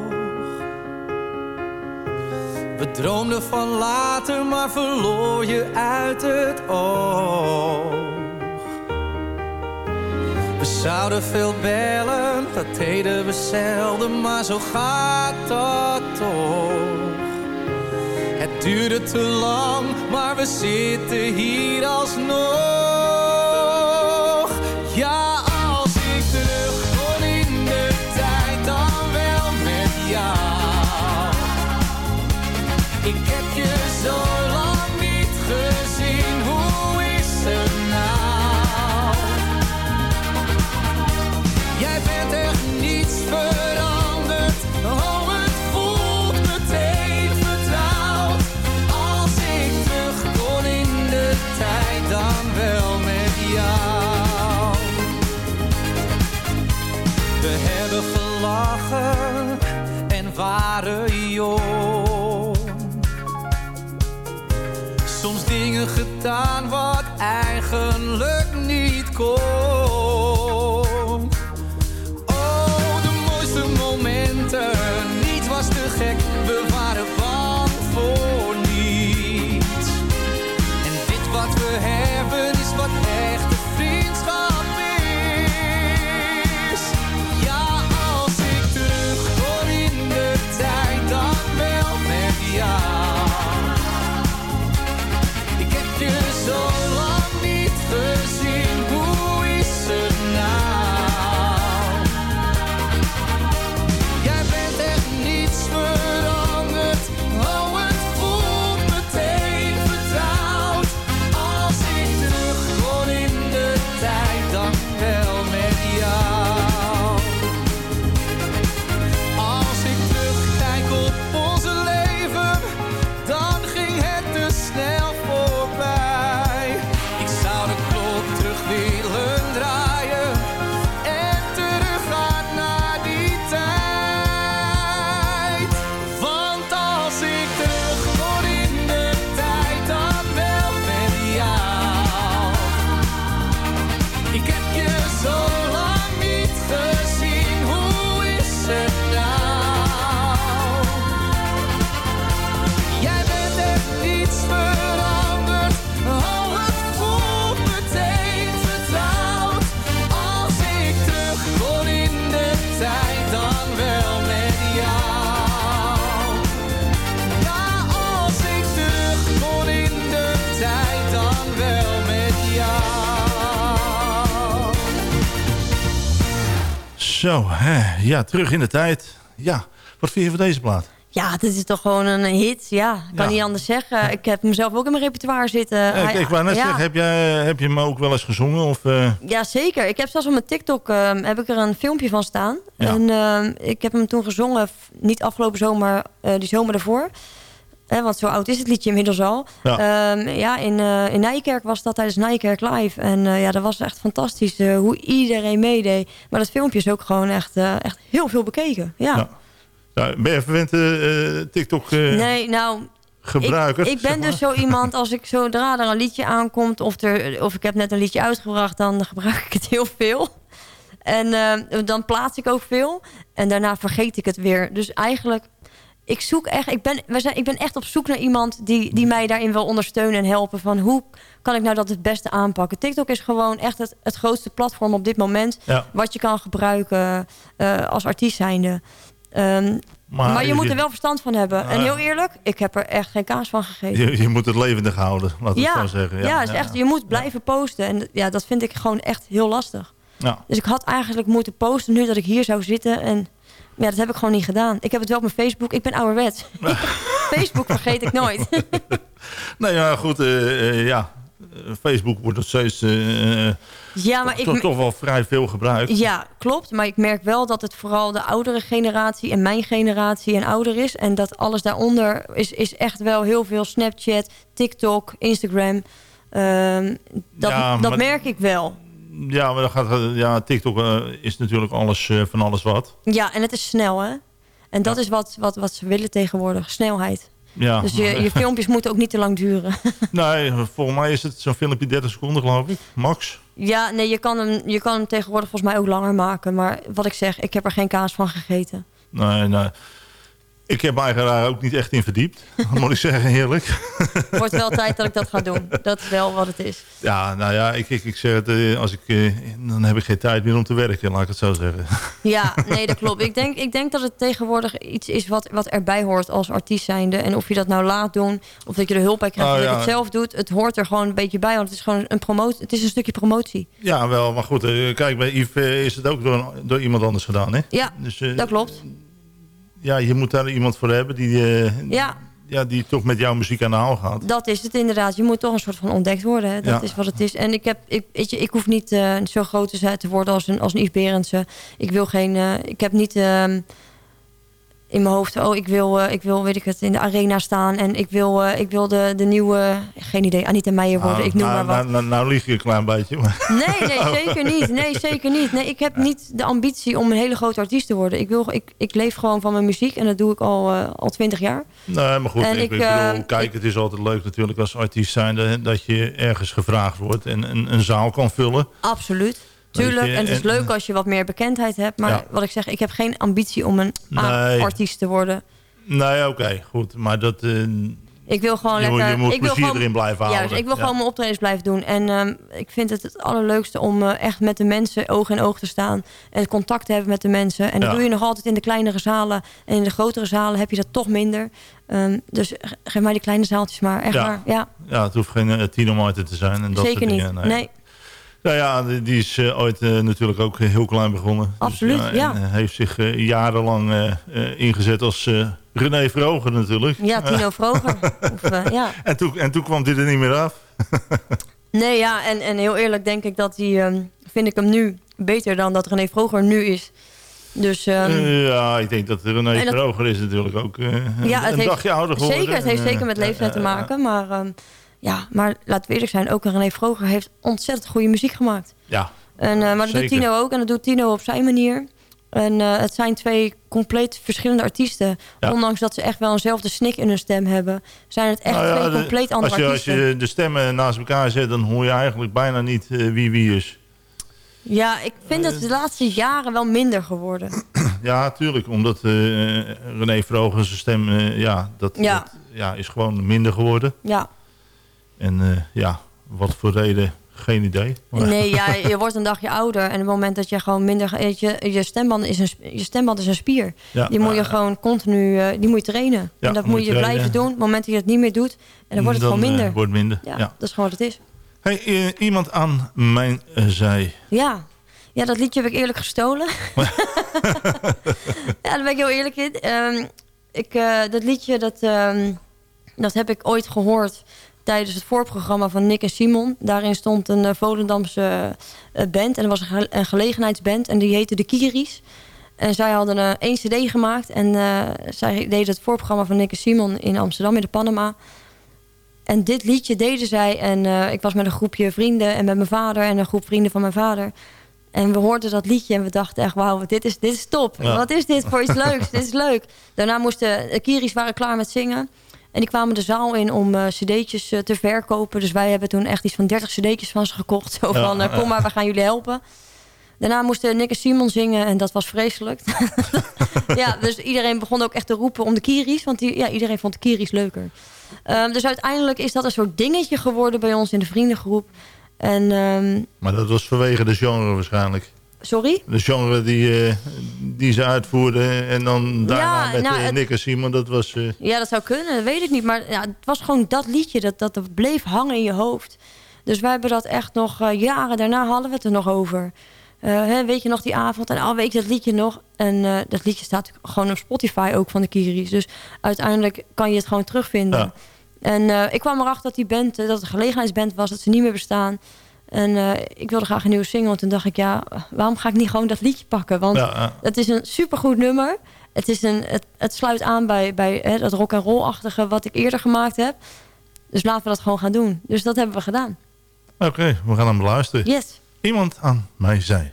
We droomden van later, maar verloor je uit het oog. We zouden veel bellen, dat deden we zelden, maar zo gaat dat toch. Het duurde te lang, maar we zitten hier alsnog. Gedaan wat eigenlijk Zo, hè, ja, terug in de tijd. Ja, wat vind je van deze plaat? Ja, dit is toch gewoon een hit. Ja, ik kan Ja. niet anders zeggen. Ik heb hem zelf ook in mijn repertoire zitten. Hij- ik, ik wou net ja. zeggen, heb, jij, heb je hem ook wel eens gezongen? Of, eh, Ja, zeker. Ik heb zelfs op mijn TikTok ehm, heb ik er een filmpje van staan. Ja. En ehm, ik heb hem toen gezongen, niet afgelopen zomer, eh, die zomer ervoor. Eh, want zo oud is het liedje inmiddels al. Ja. Ja, ja in, eh, in Nijkerk was dat tijdens Nijkerk Live. En eh, ja, dat was echt fantastisch eh, hoe iedereen meedeed. Maar dat filmpje is ook gewoon echt, echt heel veel bekeken. Ja. Ben je verwend TikTok Nee, nou, gebruiker? ik, ik zeg ben maar? dus zo iemand, als ik zodra er een liedje aankomt... of, er, of ik heb net een liedje uitgebracht, dan gebruik ik het heel veel. En dan plaats ik ook veel. En daarna vergeet ik het weer. Dus eigenlijk, ik zoek echt... Ik ben, we zijn, ik ben echt op zoek naar iemand die, die mij daarin wil ondersteunen en helpen. Van hoe kan ik nou dat het beste aanpakken? TikTok is gewoon echt het, het grootste platform op dit moment... Ja. wat je kan gebruiken eh, als artiest zijnde. Ehm, Maar maar, je moet er wel verstand van hebben. en Ah. heel eerlijk, ik heb er echt geen kaas van gegeten. Je, je moet het levendig houden, we het zo zeggen. Ja, is echt, je moet blijven posten. En ja, dat vind ik gewoon echt heel lastig. Ja. Dus ik had eigenlijk moeten posten nu dat ik hier zou zitten. En ja, dat heb ik gewoon niet gedaan. Ik heb het wel op mijn Facebook. Ik ben ouderwets. Facebook vergeet ik nooit. Nou ja, goed, eh, eh, ja. Eh, Facebook wordt nog steeds ja, maar toch, ik... toch wel vrij veel gebruikt. Ja, klopt. Maar ik merk wel dat het vooral de oudere generatie en mijn generatie en ouder is. En dat alles daaronder is, is echt wel heel veel Snapchat, TikTok, Instagram. Ehm, dat Ja, dat merk ik wel. Ja, maar dan gaat, ja, TikTok eh, is natuurlijk alles eh, van alles wat. Ja, en het is snel, hè? En dat is wat, wat, wat ze willen tegenwoordig. Snelheid. Ja. Dus je, je filmpjes moeten ook niet te lang duren. Nee, volgens mij is het zo'n filmpje 30 seconden, geloof ik. Max. ja, nee, je kan, hem, je kan hem tegenwoordig volgens mij ook langer maken. Maar wat ik zeg, ik heb er geen kaas van gegeten. Nee, nee. Ik heb eigenlijk daar ook niet echt in verdiept. moet ik zeggen, heerlijk. Het wordt wel tijd dat ik dat ga doen. Dat is wel wat het is. Ja, nou ja, ik, ik, ik zeg het, eh, als ik, eh, dan heb ik geen tijd meer om te werken, laat ik het zo zeggen. Ja, nee, dat klopt. Ik denk, ik denk dat het tegenwoordig iets is wat, wat erbij hoort als artiest zijnde. En of je dat nou laat doen, of dat je er hulp bij krijgt, Oh, of dat je het zelf doet. Het hoort er gewoon een beetje bij, want het is gewoon een promotie. Het is een stukje promotie. Ja, wel, maar goed, eh, kijk, bij Yves is het ook door, door iemand anders gedaan, hè? Ja, Dus, dat klopt. Ja, je moet daar iemand voor hebben die, eh, Ja, ja, die toch met jouw muziek aan de haal gaat. Dat is het inderdaad. Je moet toch een soort van ontdekt worden. Hè? Dat Ja. is wat het is. En ik, heb, ik, weet je, ik hoef niet eh, zo groot te, zijn, te worden als een, als een Yves Berendsen. Ik wil geen... eh, ik heb niet ehm, in mijn hoofd... Oh, ik wil, eh, ik wil, weet ik het, in de arena staan. En ik wil, eh, ik wil de, de nieuwe... Geen idee, Anita Meijer worden. Nou, ik noem nou, maar wat. Nou, nou, nou lieg je een klein beetje. Maar, Nee, nee, zeker niet. Nee, zeker niet. Nee, ik heb niet de ambitie om een hele grote artiest te worden. Ik, wil, ik, ik leef gewoon van mijn muziek. En dat doe ik al, eh, al twintig jaar. nee, maar goed, En ik, ik, ik bedoel, kijk, het is altijd leuk natuurlijk als artiest zijnde dat je ergens gevraagd wordt en een, een zaal kan vullen. Absoluut. Tuurlijk, en het is en- leuk als je wat meer bekendheid hebt. Maar Ja. wat ik zeg, ik heb geen ambitie om een Nee. A-artiest te worden. Nee, oké, goed. Maar dat, eh, Ik wil gewoon Je lekker... je moet ik wil gewoon, erin blijven Juist, houden. ik wil Ja. gewoon mijn optredens blijven doen. En ehm, ik vind het het allerleukste om eh, echt met de mensen oog in oog te staan. En contact te hebben met de mensen. En dat Ja. doe je nog altijd in de kleinere zalen. En in de grotere zalen heb je dat toch minder. Ehm, dus ge- geef mij die kleine zaaltjes maar. Echt Ja. waar. Ja, ja, het hoeft geen uh, Tino te zijn. En dat zeker soort niet. dingen. Nee. Nou ja, die, die is eh, ooit eh, natuurlijk ook heel klein begonnen. Absoluut, en, ja. eh, heeft zich jarenlang ingezet als René Vroger natuurlijk. Ja, Tino Vroger. of, ja. En toen, en toen kwam hij er niet meer af. Nee, ja, en, en heel eerlijk denk ik dat hij, ehm, vind ik hem nu beter dan dat René Vroger nu is. Dus ehm, Eh, ja, ik denk dat René Vroger is natuurlijk ook eh, ja, een, het een heeft, dagje ouder geworden. Zeker, het heeft zeker met leeftijd te maken. Maar, ehm, ja, maar laten we eerlijk zijn, ook René Vroger heeft ontzettend goede muziek gemaakt. Ja, En, eh, maar dat doet. Tino ook en dat doet Tino op zijn manier. En eh, het zijn twee compleet verschillende artiesten. Ja. Ondanks dat ze echt wel eenzelfde snik in hun stem hebben... zijn het echt Nou ja, twee de- compleet andere als je, als artiesten. je de stemmen naast elkaar zet, dan hoor je eigenlijk bijna niet eh, wie wie is. Ja, ik vind dat de laatste jaren wel minder geworden. Ja, tuurlijk. Omdat René Vroger zijn stem, ja, dat, Ja. dat ja, is gewoon minder geworden. Ja. En eh, ja, wat voor reden, geen idee. Maar- Nee, ja, je wordt een dagje ouder. En op het moment dat je gewoon minder... Je, je, stemband, is een, je stemband is een spier. Ja. die moet je gewoon continu eh, die moet je trainen. Ja, en dat moet je trainen. blijven doen. Op het moment dat je het niet meer doet... en dan wordt het gewoon eh, minder. wordt minder, ja, ja. dat is gewoon wat het is. Hey, iemand aan mijn zij. Ja. Ja, dat liedje heb ik eerlijk gestolen. ja, daar ben ik heel eerlijk in. Ehm, ik, dat liedje, dat, ehm, dat heb ik ooit gehoord tijdens het voorprogramma van Nick en Simon. Daarin stond een uh, Volendamse uh, band. En dat was een, ge een, gelegenheidsband. En die heette de Kiris. En zij hadden uh, één cd gemaakt. En zij deden het voorprogramma van Nick en Simon in Amsterdam, in de Panama. En dit liedje deden zij. En ik was met een groepje vrienden en met mijn vader... en een groep vrienden van mijn vader... En we hoorden dat liedje en we dachten echt, wauw, dit is, dit is top. Ja. Wat is dit voor iets leuks? dit is leuk. Daarna moesten, de Kiris waren klaar met zingen. En die kwamen de zaal in om uh, cd'tjes uh, te verkopen. Dus wij hebben toen echt iets van 30 cd'tjes van ze gekocht. Zo van, uh, kom maar, we gaan jullie helpen. Daarna moesten Nick en Simon zingen en dat was vreselijk. ja, dus iedereen begon ook echt te roepen om de Kiris. Want die, ja, iedereen vond de Kiris leuker. Um, dus uiteindelijk is dat een soort dingetje geworden bij ons in de vriendengroep. En, um, maar dat was vanwege de genre waarschijnlijk. Sorry? De genre die, uh, die ze uitvoerden. En dan daarna ja, met nou, uh, Nick en Simon. Dat was, uh... Ja, dat zou kunnen. Dat weet ik niet. Maar ja, het was gewoon dat liedje. Dat, dat, bleef hangen in je hoofd. Dus wij hebben dat echt nog... jaren daarna hadden we het er nog over. Hè, weet je nog die avond? En al weet je dat liedje nog. En dat liedje staat gewoon op Spotify ook van de Kiris. Dus uiteindelijk kan je het gewoon terugvinden. Ja. En ik kwam erachter dat die band... dat het een gelegenheidsband was. Dat ze niet meer bestaan. En uh, ik wilde graag een nieuwe single. Toen dacht ik, ja, waarom ga ik niet gewoon dat liedje pakken? Want ja, het is een supergoed nummer. Het, is een, het, het sluit aan bij, bij hè, dat rock en roll-achtige wat ik eerder gemaakt heb. Dus laten we dat gewoon gaan doen. Dus dat hebben we gedaan. Oké, okay, we gaan hem beluisteren. Yes. Iemand aan mij zei.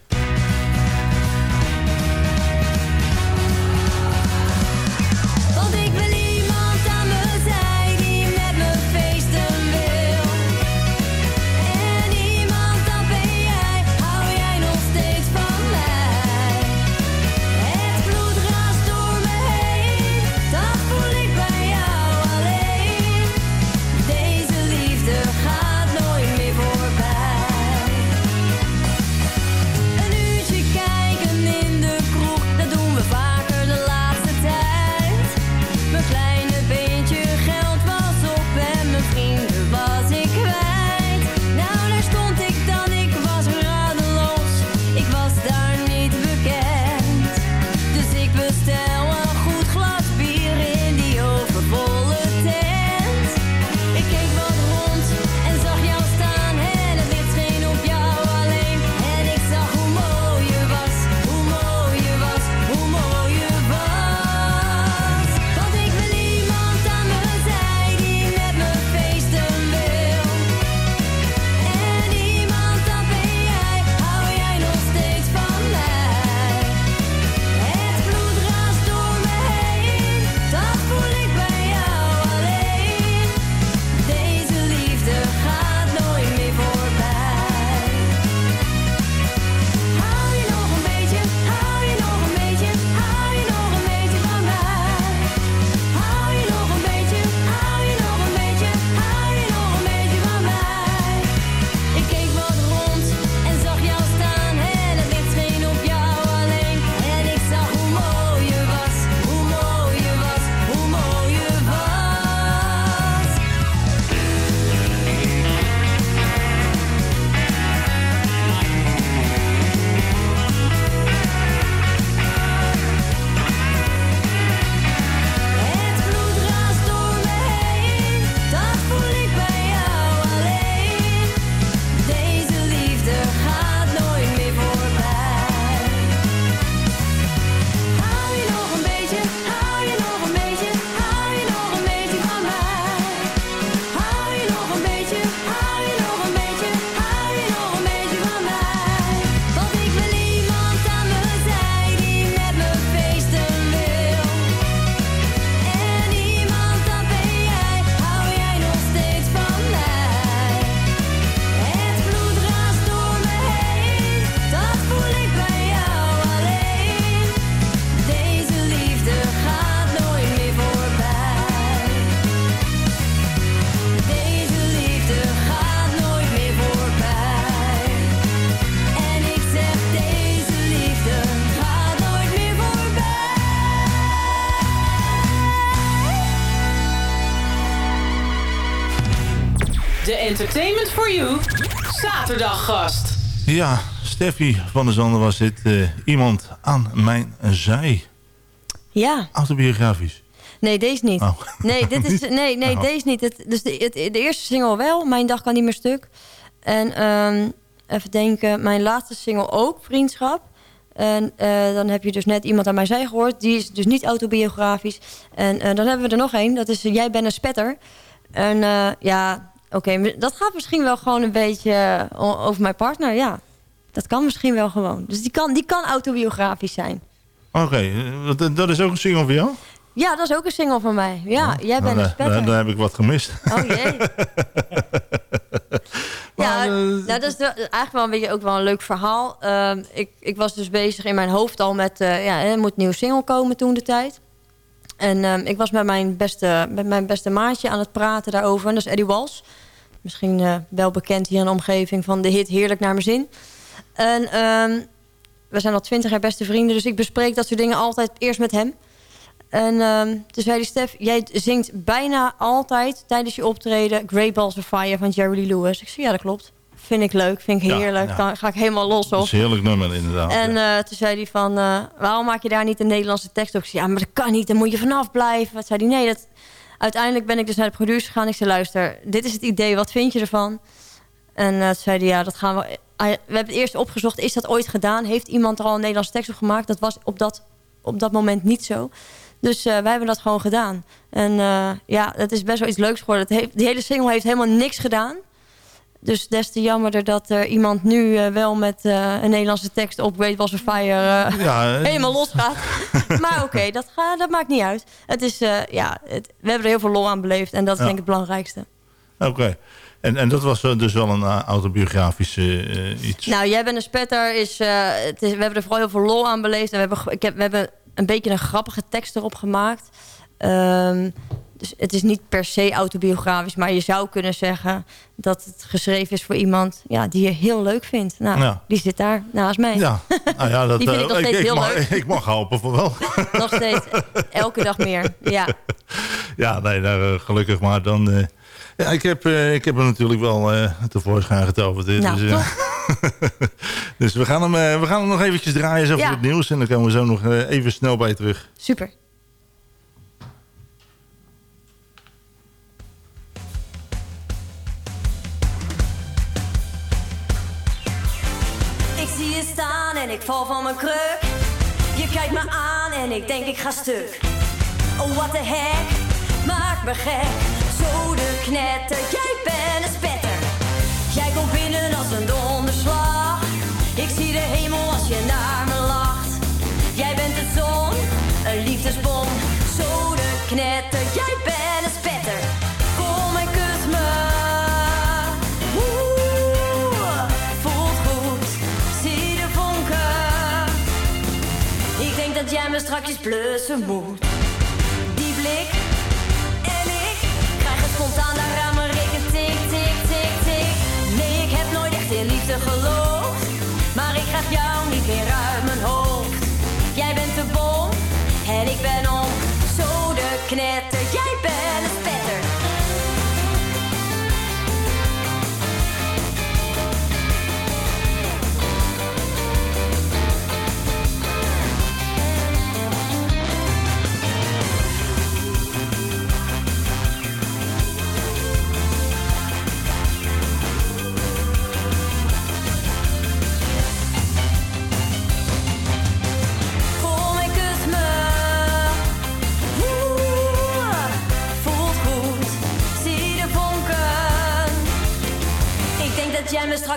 You, zaterdaggast. Ja, Steffi van der Zanden was dit. eh, iemand aan mijn zij. Ja. Autobiografisch. Nee, deze niet. Oh. Nee, dit is, nee, nee Oh. deze niet. Het, dus de, het- de eerste single wel. Mijn dag kan niet meer stuk. En ehm, even denken. Mijn laatste single ook. Vriendschap. En eh, dan heb je dus net iemand aan mij zij gehoord. Die is dus niet autobiografisch. En eh, dan hebben we er nog één. Dat is Jij bent een spetter. En eh, ja, oké. dat gaat misschien wel gewoon een beetje eh, over mijn partner. Ja, dat kan misschien wel gewoon. Dus die kan, die kan autobiografisch zijn. Oké, eh, dat, dat is ook een single van jou? Ja, dat is ook een single van mij. Ja, jij bent Nou, een dan- spetter. dan, dan heb ik wat gemist. Oh jee. ja, nou, dat is eigenlijk wel een beetje ook wel een leuk verhaal. Ehm, ik, ik was dus bezig in mijn hoofd al met... eh, ja, er moet een nieuwe single komen toen de tijd. En ehm, ik was met mijn, beste, met mijn beste maatje aan het praten daarover. En dat is Eddie Wals. Misschien eh, wel bekend hier in de omgeving van de hit Heerlijk naar mijn zin. En ehm, we zijn al twintig jaar beste vrienden. Dus ik bespreek dat soort dingen altijd eerst met hem. En ehm, toen zei die Stef, jij zingt bijna altijd tijdens je optreden... Great Balls of Fire van Jerry Lewis. Ik zei, ja, dat klopt. Vind ik leuk, vind ik heerlijk. ja. Dan ga ik helemaal los Dat op. is een heerlijk nummer inderdaad. En eh, toen zei hij van, eh, waarom maak je daar niet een Nederlandse tekst op? Ik zei, ja, maar dat kan niet, daar moet je vanaf blijven. Wat zei hij, nee, dat... Uiteindelijk ben ik dus naar de producer gegaan. Ik zei, luister, dit is het idee, wat vind je ervan? En eh, toen zei hij, ja, dat gaan we... Hij- we hebben het eerst opgezocht, is dat ooit gedaan? Heeft iemand er al een Nederlandse tekst op gemaakt? Dat was op dat, op dat moment niet zo. Dus wij hebben dat gewoon gedaan. En ja, het is best wel iets leuks geworden. Het heeft, die hele single heeft helemaal niks gedaan. Dus des te jammerder dat er iemand nu eh, wel met eh, een Nederlandse tekst op Great of Fire eh, Ja, eh. helemaal losgaat. maar oké, dat, gaat- dat maakt niet uit. Het is, eh, ja, het, we hebben er heel veel lol aan beleefd en dat is Ja. denk ik het belangrijkste. Oké. En, en dat was eh, dus wel een eh, autobiografische eh, iets. Nou, jij bent een spetter. Is, eh, het is, we hebben er vooral heel veel lol aan beleefd. En we hebben, ik heb, we hebben een beetje een grappige tekst erop gemaakt. Ehm, dus het is niet per se autobiografisch. Maar je zou kunnen zeggen dat het geschreven is voor iemand ja, die je heel leuk vindt. Nou, Ja. die zit daar naast mij. Ja, nou ja, dat, Die vind ik eh, nog steeds ik, heel mag, leuk. ik mag helpen van wel. Nog steeds elke dag meer. Ja. Ja, nee, nou, eh, gelukkig maar. Dan, eh, ja, ik, heb, ik heb hem natuurlijk wel eh tevoorschijn getoverd. dit, Nou, dus, dus we gaan, hem, we gaan hem nog eventjes draaien zo voor Ja. het nieuws. En dan komen we zo nog even snel bij je terug. Super. Ik val van mijn kruk. Je kijkt me aan en ik denk ik ga stuk. Oh, what the heck, maak me gek. Zo de knetter, jij bent een spetter. Jij komt binnen als een donderslag. Ik zie de hemel als je naar me lacht. Jij bent de zon, een liefdesbom. Zo de knetter, moet. Die blik en ik krijgen spontaan daar aan mijn tik, tik, tik, tik. Nee, ik heb nooit echt in liefde geloofd. Maar ik krijg jou niet meer uit mijn hoofd. Jij bent de bom en ik ben om. Zo de knetter,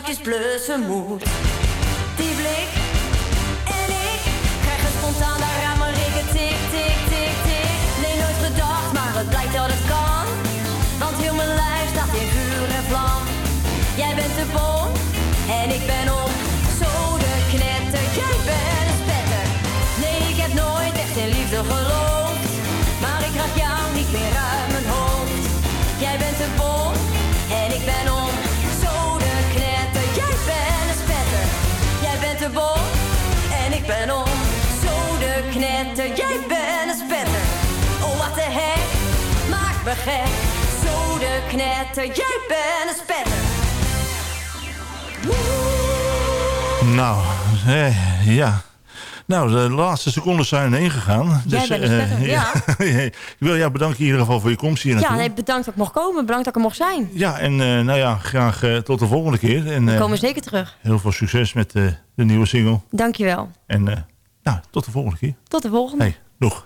strakjes blussen moet. Die blik en ik krijgen spontaan daar aan mijn rikken tik, tik, tik, tik. Nee, nooit gedacht, maar het blijkt dat het kan. Want heel mijn lijf staat in vuur en vlam. Jij bent de bom en ik ben om. Zo de knetter, jij bent een spetter. Nee, ik heb nooit echt in liefde geloofd. En ik ben om. Zo de knetter, jij bent een spetter. Oh, wat de heck, maak me gek. Zo de knetter, jij bent een spetter. Nou, eh, ja. Nou, de laatste seconden zijn heen gegaan. Jij bent er eh, verder, ja. ik wil jou bedanken in ieder geval voor je komst hier Ja, naartoe. nee, bedankt dat ik mocht komen. Bedankt dat ik er mocht zijn. Ja, en eh, nou ja, graag eh, tot de volgende keer. En, We komen zeker terug. heel veel succes met de nieuwe single. Dankjewel. En nou, tot de volgende keer. Tot de volgende. Hey, nog.